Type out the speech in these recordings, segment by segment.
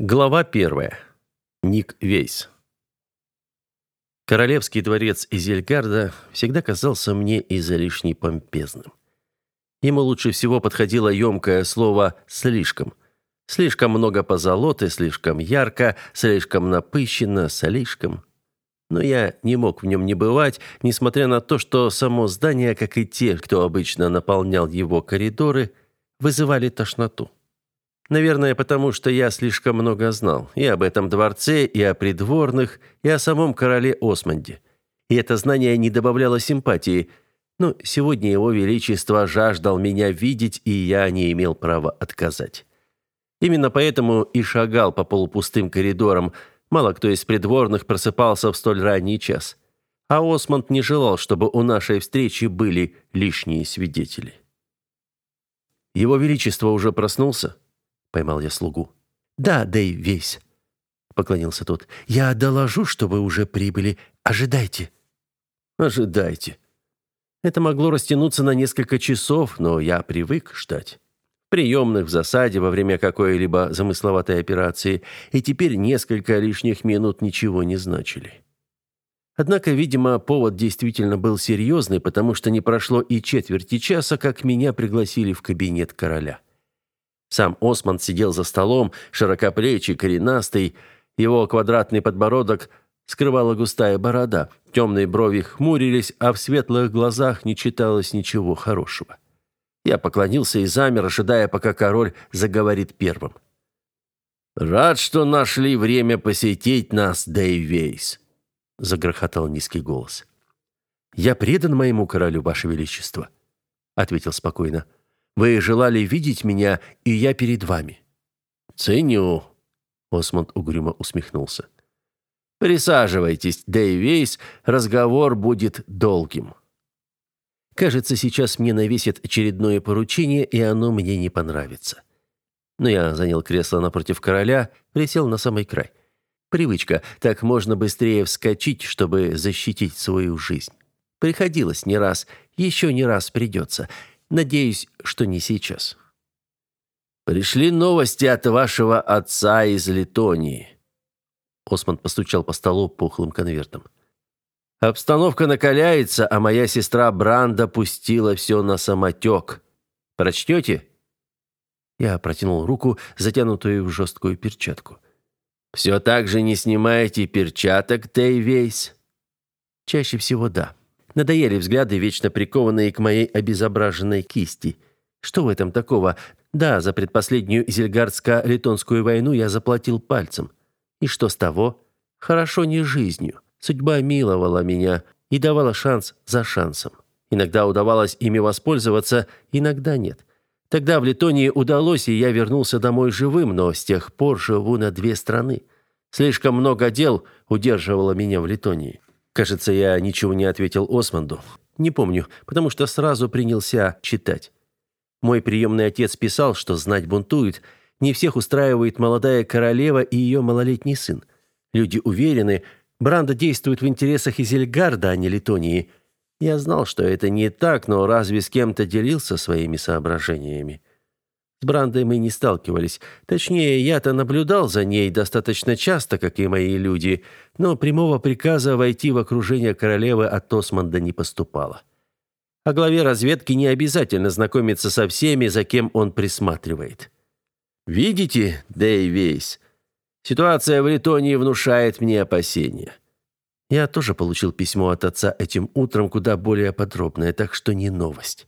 Глава первая. Ник Вейс. Королевский дворец Изельгарда всегда казался мне излишне помпезным. Ему лучше всего подходило емкое слово «слишком». Слишком много позолоты, слишком ярко, слишком напыщенно, слишком. Но я не мог в нем не бывать, несмотря на то, что само здание, как и те, кто обычно наполнял его коридоры, вызывали тошноту. Наверное, потому что я слишком много знал и об этом дворце, и о придворных, и о самом короле Османде. И это знание не добавляло симпатии. Но сегодня его величество жаждал меня видеть, и я не имел права отказать. Именно поэтому и шагал по полупустым коридорам. Мало кто из придворных просыпался в столь ранний час. А Осмонд не желал, чтобы у нашей встречи были лишние свидетели. Его величество уже проснулся? Поймал я слугу. Да, Дэй, весь, поклонился тот. Я доложу, что вы уже прибыли. Ожидайте. Ожидайте. Это могло растянуться на несколько часов, но я привык ждать. Приемных, в засаде, во время какой-либо замысловатой операции, и теперь несколько лишних минут ничего не значили. Однако, видимо, повод действительно был серьезный, потому что не прошло и четверти часа, как меня пригласили в кабинет короля. Сам Осман сидел за столом, широкоплечий, коренастый. Его квадратный подбородок скрывала густая борода. Темные брови хмурились, а в светлых глазах не читалось ничего хорошего. Я поклонился и замер, ожидая, пока король заговорит первым. «Рад, что нашли время посетить нас, Дэйвейс», — загрохотал низкий голос. «Я предан моему королю, ваше величество», — ответил спокойно. Вы желали видеть меня, и я перед вами». «Ценю», — Осмонд угрюмо усмехнулся. «Присаживайтесь, Дэйвейс, разговор будет долгим». Кажется, сейчас мне навесит очередное поручение, и оно мне не понравится. Но я занял кресло напротив короля, присел на самый край. Привычка, так можно быстрее вскочить, чтобы защитить свою жизнь. Приходилось не раз, еще не раз придется. Надеюсь, что не сейчас. Пришли новости от вашего отца из Литонии. Осман постучал по столу пухлым конвертом. Обстановка накаляется, а моя сестра Бранда пустила все на самотек. Прочтете?» Я протянул руку, затянутую в жесткую перчатку. «Все так же не снимаете перчаток, Тейвейс?» «Чаще всего да. Надоели взгляды, вечно прикованные к моей обезображенной кисти. Что в этом такого? Да, за предпоследнюю Изельгардско-Литонскую войну я заплатил пальцем. И что с того? Хорошо не жизнью. Судьба миловала меня и давала шанс за шансом. Иногда удавалось ими воспользоваться, иногда нет. Тогда в Литонии удалось, и я вернулся домой живым, но с тех пор живу на две страны. Слишком много дел удерживало меня в Литонии. Кажется, я ничего не ответил Османду. Не помню, потому что сразу принялся читать. Мой приемный отец писал, что знать бунтует. Не всех устраивает молодая королева и ее малолетний сын. Люди уверены, Бранда действует в интересах Изельгарда, а не Литонии. Я знал, что это не так, но разве с кем-то делился своими соображениями? С Брандой мы не сталкивались. Точнее, я-то наблюдал за ней достаточно часто, как и мои люди, но прямого приказа войти в окружение королевы от Османда не поступало. А главе разведки не обязательно знакомиться со всеми, за кем он присматривает. «Видите, Дэйвейс, ситуация в Литонии внушает мне опасения». Я тоже получил письмо от отца этим утром, куда более подробное, так что не новость.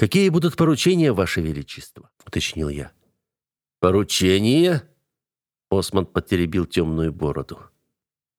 «Какие будут поручения, Ваше Величество?» — уточнил я. «Поручения?» — Осман потеребил темную бороду.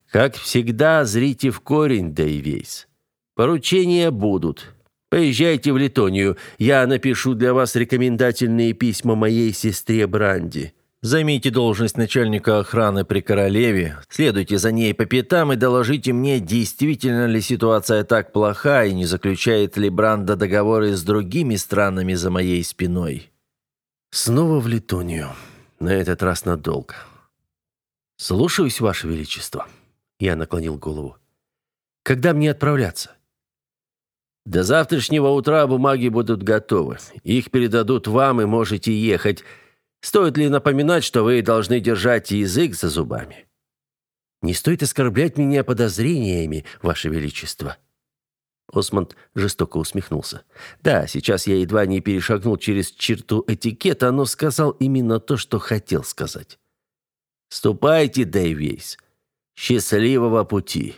«Как всегда, зрите в корень, Дэйвейс. Поручения будут. Поезжайте в Литонию. Я напишу для вас рекомендательные письма моей сестре Бранди. Займите должность начальника охраны при королеве, следуйте за ней по пятам и доложите мне, действительно ли ситуация так плоха и не заключает ли Бранда договоры с другими странами за моей спиной. Снова в Литонию. На этот раз надолго. Слушаюсь, Ваше Величество. Я наклонил голову. Когда мне отправляться? До завтрашнего утра бумаги будут готовы. Их передадут вам, и можете ехать. Стоит ли напоминать, что вы должны держать язык за зубами? Не стоит оскорблять меня подозрениями, ваше величество. Осмонд жестоко усмехнулся. Да, сейчас я едва не перешагнул через черту этикета, но сказал именно то, что хотел сказать. «Ступайте, Дэйвейс. Счастливого пути!»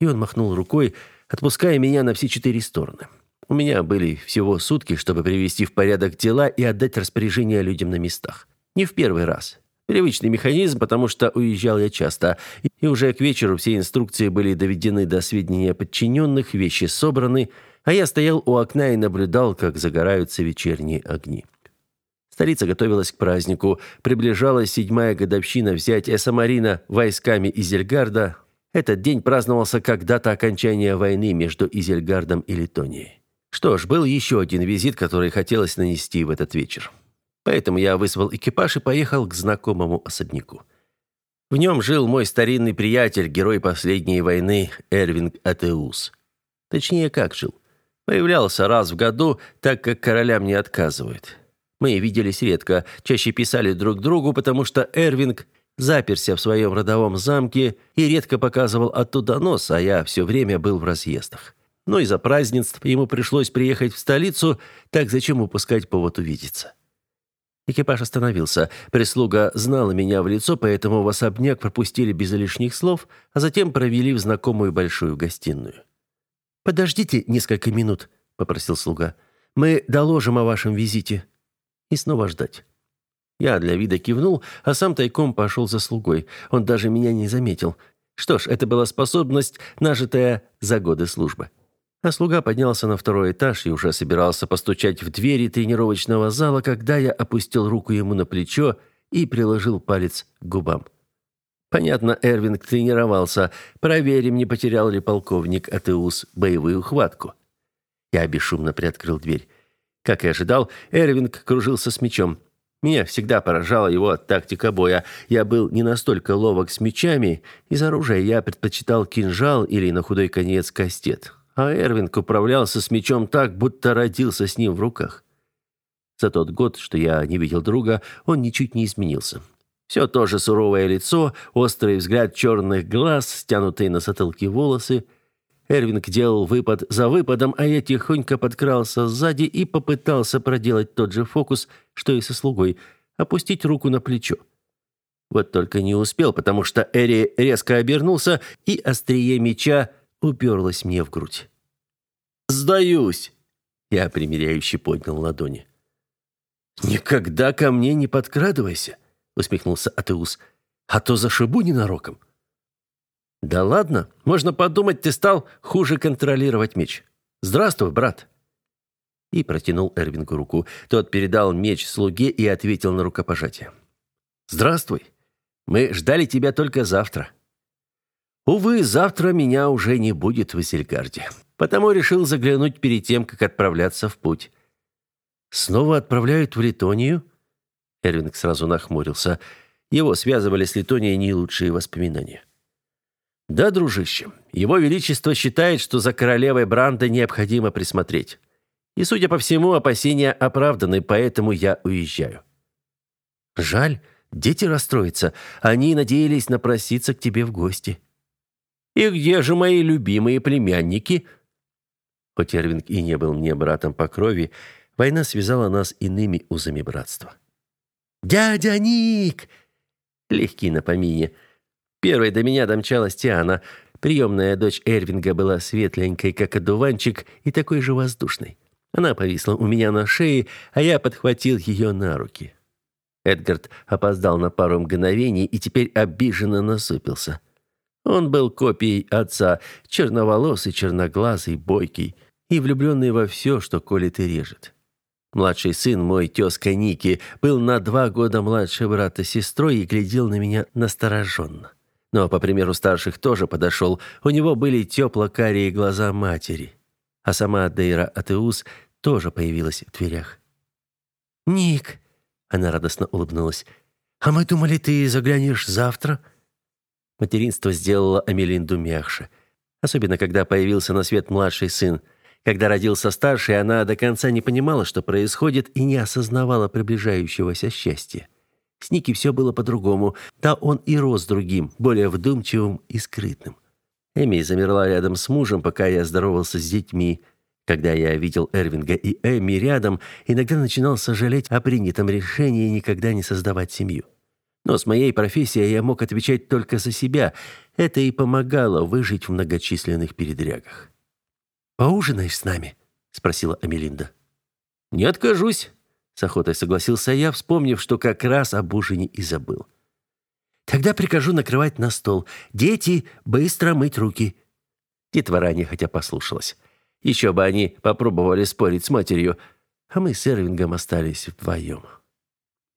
И он махнул рукой, отпуская меня на все четыре стороны. У меня были всего сутки, чтобы привести в порядок дела и отдать распоряжение людям на местах. Не в первый раз. Привычный механизм, потому что уезжал я часто, и уже к вечеру все инструкции были доведены до сведения подчиненных, вещи собраны, а я стоял у окна и наблюдал, как загораются вечерние огни. Столица готовилась к празднику, приближалась седьмая годовщина взятия Самарина войсками Изельгарда. Этот день праздновался как дата окончания войны между Изельгардом и Литонией. Что ж, был еще один визит, который хотелось нанести в этот вечер. Поэтому я вызвал экипаж и поехал к знакомому особняку. В нем жил мой старинный приятель, герой последней войны Эрвинг Атеус. Точнее, как жил. Появлялся раз в году, так как королям не отказывают. Мы виделись редко, чаще писали друг другу, потому что Эрвинг заперся в своем родовом замке и редко показывал оттуда нос, а я все время был в разъездах. Но из-за празднеств ему пришлось приехать в столицу, так зачем упускать повод увидеться? Экипаж остановился. Прислуга знала меня в лицо, поэтому в особняк пропустили без лишних слов, а затем провели в знакомую большую гостиную. «Подождите несколько минут», — попросил слуга. «Мы доложим о вашем визите». И снова ждать. Я для вида кивнул, а сам тайком пошел за слугой. Он даже меня не заметил. Что ж, это была способность, нажитая за годы службы. А слуга поднялся на второй этаж и уже собирался постучать в двери тренировочного зала, когда я опустил руку ему на плечо и приложил палец к губам. Понятно, Эрвинг тренировался. Проверим, не потерял ли полковник Атеус боевую хватку. Я бесшумно приоткрыл дверь. Как и ожидал, Эрвинг кружился с мечом. Меня всегда поражала его тактика боя. Я был не настолько ловок с мечами. Из оружия я предпочитал кинжал или, на худой конец, кастет а Эрвинг управлялся с мечом так, будто родился с ним в руках. За тот год, что я не видел друга, он ничуть не изменился. Все то же суровое лицо, острый взгляд черных глаз, стянутые на затылке волосы. Эрвинг делал выпад за выпадом, а я тихонько подкрался сзади и попытался проделать тот же фокус, что и со слугой, опустить руку на плечо. Вот только не успел, потому что Эри резко обернулся, и острие меча уперлась мне в грудь. «Сдаюсь!» Я примиряюще поднял ладони. «Никогда ко мне не подкрадывайся!» усмехнулся Атеус. «А то зашибу ненароком!» «Да ладно, можно подумать, ты стал хуже контролировать меч. Здравствуй, брат!» И протянул Эрвингу руку. Тот передал меч слуге и ответил на рукопожатие. «Здравствуй. Мы ждали тебя только завтра». Увы, завтра меня уже не будет в Эссельгарде. Потому решил заглянуть перед тем, как отправляться в путь. Снова отправляют в Литонию? Эрвинг сразу нахмурился. Его связывали с Литонией не лучшие воспоминания. Да, дружище, его величество считает, что за королевой Бранда необходимо присмотреть. И, судя по всему, опасения оправданы, поэтому я уезжаю. Жаль, дети расстроятся. Они надеялись напроситься к тебе в гости. И где же мои любимые племянники?» Хоть Эрвинг и не был мне братом по крови, война связала нас иными узами братства. «Дядя Ник!» Легкий на помине. Первой до меня домчалась Тиана. Приемная дочь Эрвинга была светленькой, как одуванчик, и такой же воздушной. Она повисла у меня на шее, а я подхватил ее на руки. Эдгард опоздал на пару мгновений и теперь обиженно насупился. Он был копией отца, черноволосый, черноглазый, бойкий и влюбленный во все, что колет и режет. Младший сын мой, тезка Ники, был на два года младше брата сестрой и глядел на меня настороженно. Но, по примеру старших, тоже подошел. У него были тепло-карие глаза матери. А сама Дейра Атеус тоже появилась в дверях. «Ник!» — она радостно улыбнулась. «А мы думали, ты заглянешь завтра?» Материнство сделало Амелинду мягче. Особенно, когда появился на свет младший сын. Когда родился старший, она до конца не понимала, что происходит, и не осознавала приближающегося счастья. С Ники все было по-другому. Да он и рос другим, более вдумчивым и скрытным. Эми замерла рядом с мужем, пока я здоровался с детьми. Когда я видел Эрвинга и Эми рядом, иногда начинал сожалеть о принятом решении никогда не создавать семью. Но с моей профессией я мог отвечать только за себя. Это и помогало выжить в многочисленных передрягах. «Поужинаешь с нами?» — спросила Амелинда. «Не откажусь», — с охотой согласился я, вспомнив, что как раз об ужине и забыл. «Тогда прикажу накрывать на стол. Дети, быстро мыть руки». Детвора нехотя послушалась. Еще бы они попробовали спорить с матерью, а мы с Эрвингом остались вдвоем.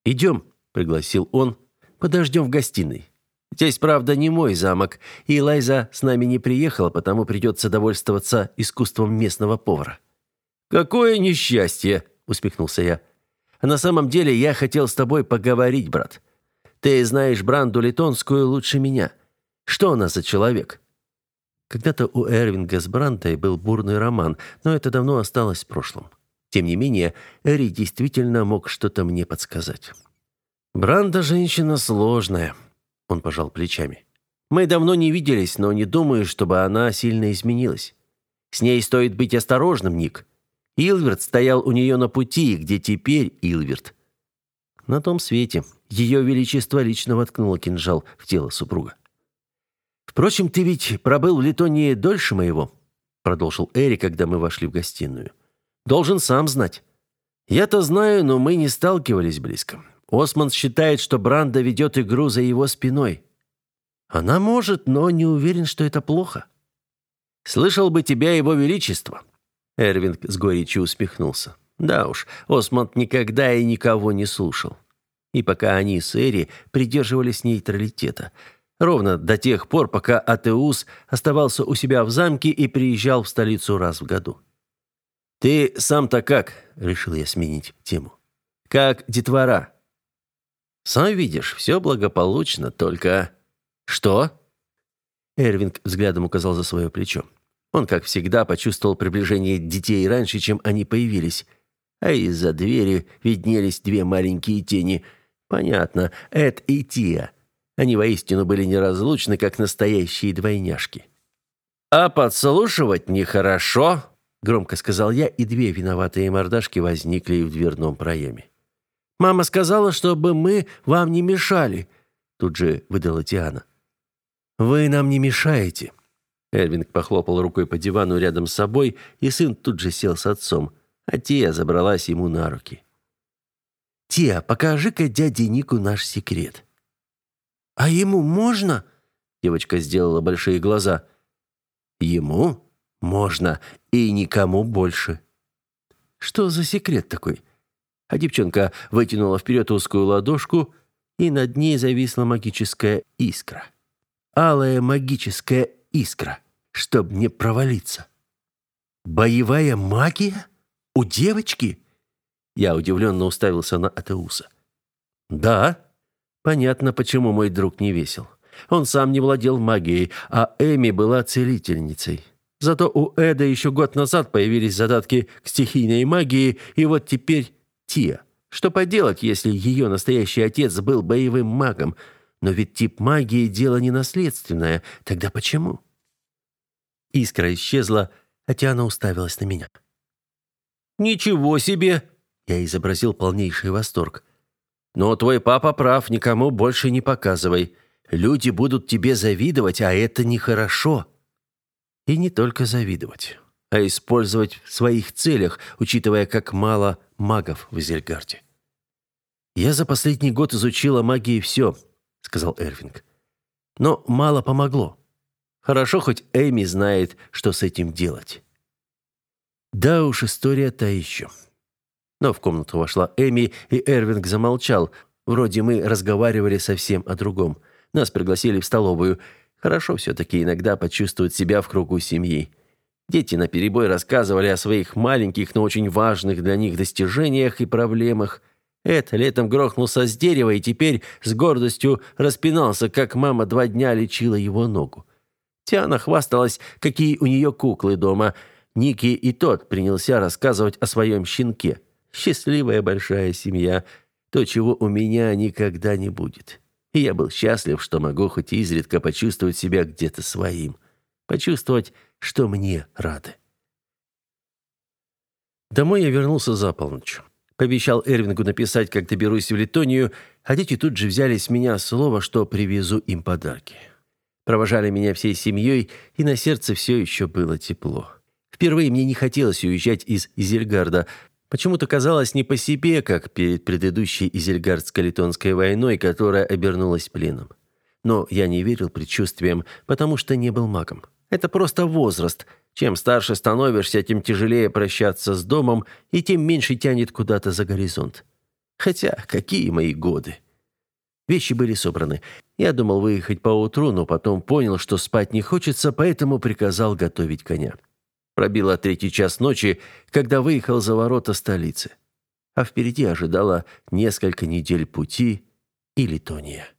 «Идем», — пригласил он, — «подождем в гостиной». Здесь, правда, не мой замок, и Лайза с нами не приехала, потому придется довольствоваться искусством местного повара». «Какое несчастье!» — усмехнулся я. «А на самом деле я хотел с тобой поговорить, брат. Ты знаешь Бранду Литонскую лучше меня. Что она за человек?» Когда-то у Эрвинга с Брандой был бурный роман, но это давно осталось в прошлом. Тем не менее, Эри действительно мог что-то мне подсказать. «Бранда женщина сложная», он пожал плечами. Мы давно не виделись, но не думаю, чтобы она сильно изменилась. С ней стоит быть осторожным, Ник. Илверт стоял у нее на пути, где теперь Илверт. На том свете ее величество лично воткнуло кинжал в тело супруга. Впрочем, ты ведь пробыл в Литонии дольше моего, продолжил Эри, когда мы вошли в гостиную. Должен сам знать. Я-то знаю, но мы не сталкивались близко. Осман считает, что Бранда ведет игру за его спиной. Она может, но не уверен, что это плохо. Слышал бы тебя его величество. Эрвинг с горечью усмехнулся. Да уж, Осмонд никогда и никого не слушал. И пока они с Эри придерживались нейтралитета, ровно до тех пор, пока Атеус оставался у себя в замке и приезжал в столицу раз в году. «Ты сам-то как?» — решил я сменить тему. «Как детвора?» Сам видишь, все благополучно, только...» «Что?» Эрвинг взглядом указал за свое плечо. Он, как всегда, почувствовал приближение детей раньше, чем они появились. А из-за двери виднелись две маленькие тени. Понятно, Эд и Тия. Они воистину были неразлучны, как настоящие двойняшки. «А подслушивать нехорошо», — громко сказал я, и две виноватые мордашки возникли в дверном проеме. Мама сказала, чтобы мы вам не мешали», — тут же выдала Тиана. «Вы нам не мешаете». Эрвинг похлопал рукой по дивану рядом с собой, и сын тут же сел с отцом, а Тия забралась ему на руки. «Тия, покажи-ка дяде Нику наш секрет». «А ему можно?» Девочка сделала большие глаза. «Ему? Можно. И никому больше». «Что за секрет такой?» А девчонка вытянула вперед узкую ладошку, и над ней зависла магическая искра. Алая магическая искра, чтоб не провалиться. «Боевая магия? У девочки?» Я удивленно уставился на Атеуса. «Да. Понятно, почему мой друг не весел. Он сам не владел магией, а Эми была целительницей. Зато у Эда еще год назад появились задатки к стихийной магии, и вот теперь Тия. Что поделать, если ее настоящий отец был боевым магом? Но ведь тип магии – дело не наследственное. Тогда почему? Искра исчезла, а Тиана уставилась на меня. «Ничего себе!» – я изобразил полнейший восторг. «Но твой папа прав, никому больше не показывай. Люди будут тебе завидовать, а это нехорошо». И не только завидовать а использовать в своих целях, учитывая, как мало магов в Зельгарде. «Я за последний год изучила магии все», — сказал Эрвинг. «Но мало помогло. Хорошо, хоть Эми знает, что с этим делать». «Да уж, история та еще». Но в комнату вошла Эми, и Эрвинг замолчал. Вроде мы разговаривали совсем о другом. Нас пригласили в столовую. Хорошо все-таки иногда почувствовать себя в кругу семьи. Дети наперебой рассказывали о своих маленьких, но очень важных для них достижениях и проблемах. Эд летом грохнулся с дерева и теперь с гордостью распинался, как мама два дня лечила его ногу. Тиана хвасталась, какие у нее куклы дома. Ники и тот принялся рассказывать о своем щенке. Счастливая большая семья, то, чего у меня никогда не будет. И я был счастлив, что могу хоть изредка почувствовать себя где-то своим. Почувствовать, что мне рады. Домой я вернулся за полночь. Пообещал Эрвингу написать, как доберусь в Литонию, а дети тут же взяли с меня слово, что привезу им подарки. Провожали меня всей семьей, и на сердце все еще было тепло. Впервые мне не хотелось уезжать из Изельгарда. Почему-то казалось не по себе, как перед предыдущей Изельгардско-Литонской войной, которая обернулась пленом. Но я не верил предчувствиям, потому что не был магом. Это просто возраст – чем старше становишься, тем тяжелее прощаться с домом, и тем меньше тянет куда-то за горизонт. Хотя, какие мои годы? Вещи были собраны. Я думал выехать поутру, но потом понял, что спать не хочется, поэтому приказал готовить коня. Пробило третий час ночи, когда выехал за ворота столицы. А впереди ожидало несколько недель пути и Литония.